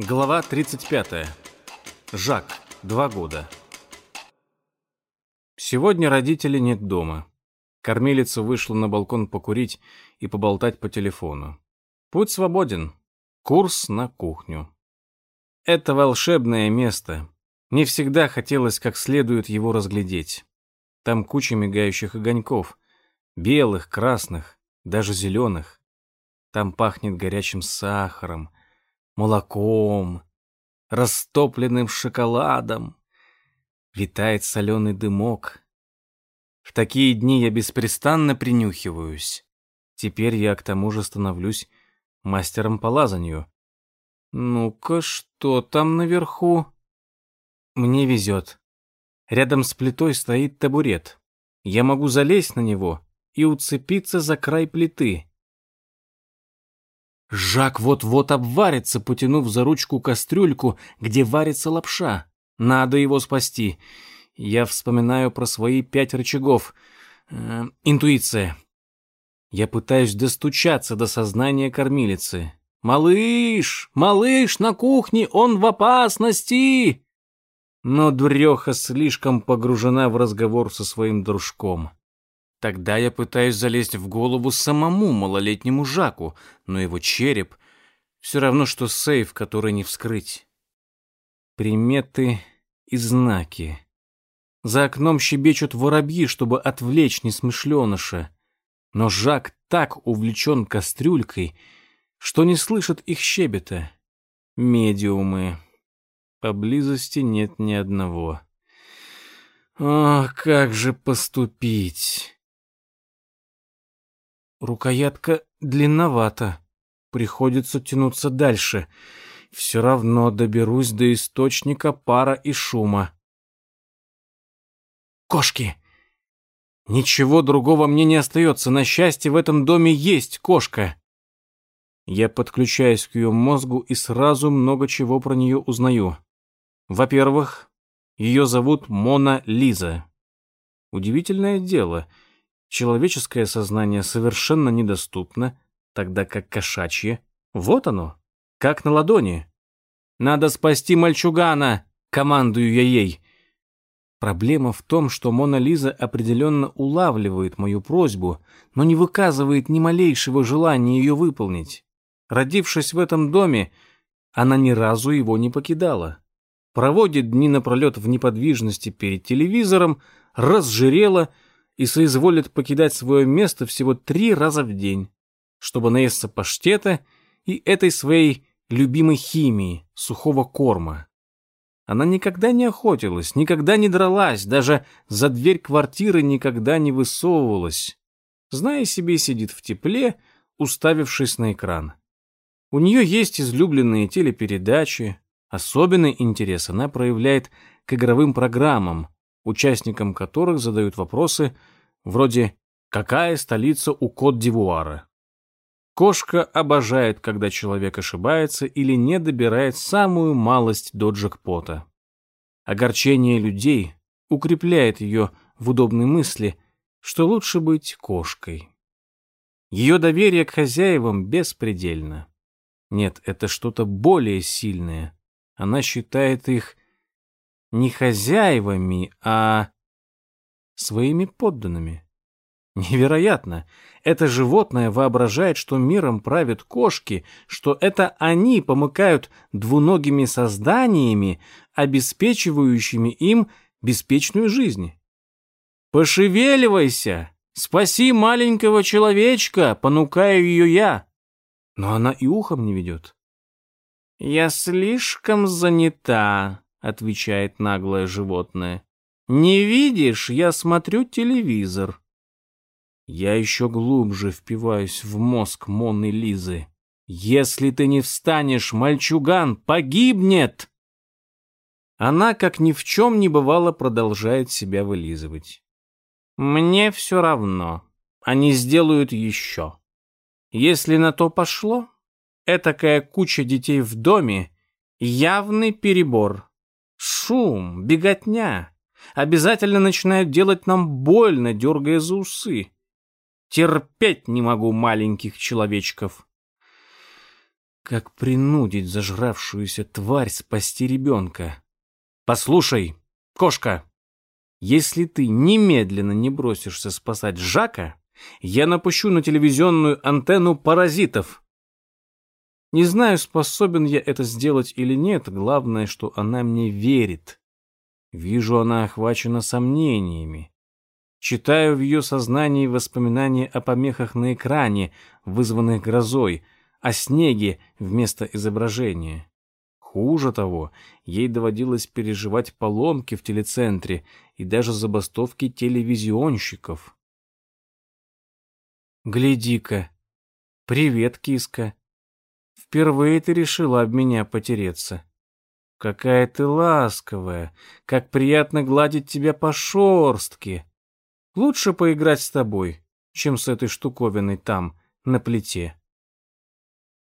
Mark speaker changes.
Speaker 1: Глава 35. Жак. Два года. Сегодня родителей нет дома. Кормилица вышла на балкон покурить и поболтать по телефону. Путь свободен. Курс на кухню. Это волшебное место. Не всегда хотелось как следует его разглядеть. Там куча мигающих огоньков. Белых, красных, даже зеленых. Там пахнет горячим сахаром, молоком, растопленным шоколадом. Витает соленый дымок. В такие дни я беспрестанно принюхиваюсь. Теперь я к тому же становлюсь мастером по лазанью. Ну-ка, что там наверху? Мне везет. Рядом с плитой стоит табурет. Я могу залезть на него и уцепиться за край плиты. Жак вот-вот обварится, потянув за ручку кастрюльку, где варится лапша. Надо его спасти. Я вспоминаю про свои пять рычагов. Э, интуиция. Я пытаюсь достучаться до сознания кормилицы. «Малыш! Малыш на кухне! Он в опасности!» Но дуреха слишком погружена в разговор со своим дружком. Тогда я пытаюсь залезть в голову самому малолетнему Жаку, но его череп все равно, что сейф, который не вскрыть. Приметы и знаки. За окном щебечут воробьи, чтобы отвлечь несмышленыша. Но Жак так увлечен кастрюлькой, что не слышит их щебета. Медиумы. Поблизости нет ни одного. Ох, как же поступить? Рукоятка длинновата. Приходится тянуться дальше. Все равно доберусь до источника пара и шума. Кошки! Ничего другого мне не остается. На счастье, в этом доме есть кошка. Я подключаюсь к ее мозгу и сразу много чего про нее узнаю. Во-первых, ее зовут Мона Лиза. Удивительное дело — Человеческое сознание совершенно недоступно, тогда как кошачье — вот оно, как на ладони. «Надо спасти мальчугана!» — командую я ей. Проблема в том, что Мона Лиза определенно улавливает мою просьбу, но не выказывает ни малейшего желания ее выполнить. Родившись в этом доме, она ни разу его не покидала. Проводит дни напролет в неподвижности перед телевизором, разжирела — и соизволит покидать свое место всего три раза в день, чтобы наесться паштета и этой своей любимой химии, сухого корма. Она никогда не охотилась, никогда не дралась, даже за дверь квартиры никогда не высовывалась. Зная себе, сидит в тепле, уставившись на экран. У нее есть излюбленные телепередачи, особенный интерес она проявляет к игровым программам, участникам которых задают вопросы вроде «Какая столица у Кот-д'Ивуара?». Кошка обожает, когда человек ошибается или не добирает самую малость до джекпота. Огорчение людей укрепляет ее в удобной мысли, что лучше быть кошкой. Ее доверие к хозяевам беспредельно. Нет, это что-то более сильное. Она считает их не хозяевами, а своими подданными. Невероятно! Это животное воображает, что миром правят кошки, что это они помыкают двуногими созданиями, обеспечивающими им беспечную жизнь. «Пошевеливайся! Спаси маленького человечка!» — понукаю ее я. Но она и ухом не ведет. «Я слишком занята», — отвечает наглое животное. «Не видишь, я смотрю телевизор». Я еще глубже впиваюсь в мозг Монны Лизы. «Если ты не встанешь, мальчуган погибнет!» Она, как ни в чем не бывало, продолжает себя вылизывать. «Мне все равно. Они сделают еще. Если на то пошло, этакая куча детей в доме — явный перебор. Шум, беготня. Обязательно начинают делать нам больно, дергая за усы. Терпеть не могу маленьких человечков. Как принудить зажравшуюся тварь спасти ребенка? Послушай, кошка, если ты немедленно не бросишься спасать Жака, я напущу на телевизионную антенну паразитов. Не знаю, способен я это сделать или нет, главное, что она мне верит. Вижу, она охвачена сомнениями. Читаю в ее сознании воспоминания о помехах на экране, вызванных грозой, о снеге вместо изображения. Хуже того, ей доводилось переживать поломки в телецентре и даже забастовки телевизионщиков. «Гляди-ка! Привет, киска! Впервые ты решила об меня потереться. Какая ты ласковая! Как приятно гладить тебя по шорстке! Лучше поиграть с тобой, чем с этой штуковиной там, на плите».